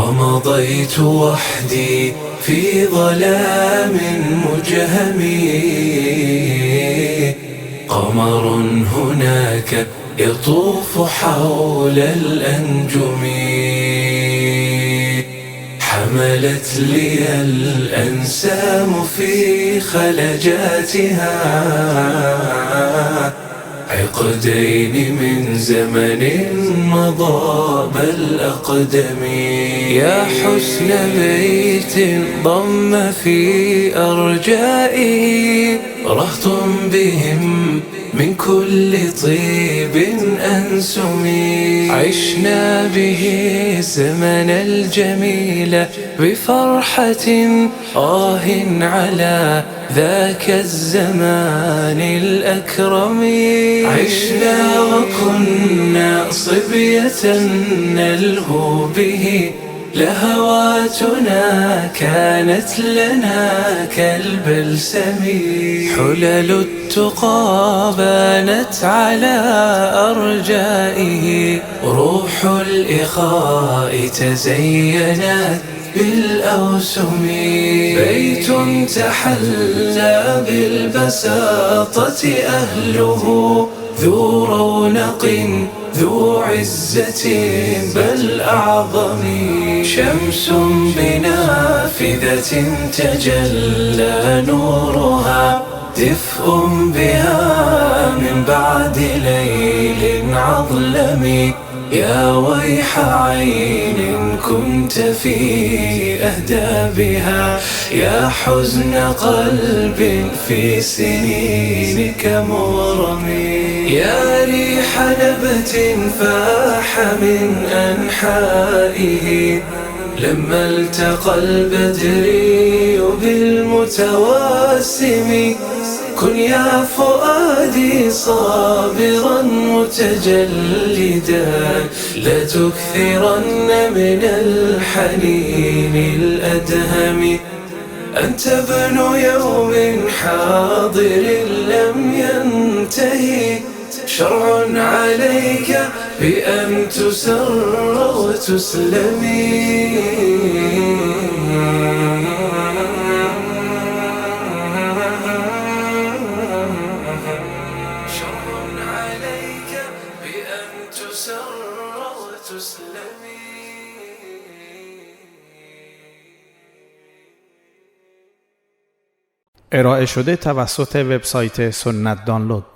مضيت وحدي في ظلام مجهم قمر هناك يطوف حول الأنجم. حملت لي الأنسام في خلجاتها. عقدين من زمن مضى بل أقدم يا حسن بيت ضم في أرجائه رهط بهم من كل طيب أنسمي. عشنا به الزمن الجميل بفرحة آه على ذاك الزمان الأكرم. عشنا وكنا صبية نلهو به لهواتنا كانت لنا كالبلسم حلل التقى بانت على أرجائه. روح الإخاء تزينت بالأوسم. بيت تحلى بالبساطة أهله. ذو رونق ذو عزة بل أعظم. شمس بنافذة تجلى نورها دفء بها من بعد ليل عظلم. يا ويح عين كنت في أهدابها. يا حزن قلب في سنينك مغرم يا ريح نبت فاح من أنحائه. لما التقى البدري بالمتواسم كن يا فؤادي صابرا متجلدا لا تكثرن من الحنين الأدهم. أنت ابن يوم حاضر لم ينتهي شرع عليك بأن تسر وتسلمي. عليك تسر ارائه شده توسط وبسایت سنت دانلود.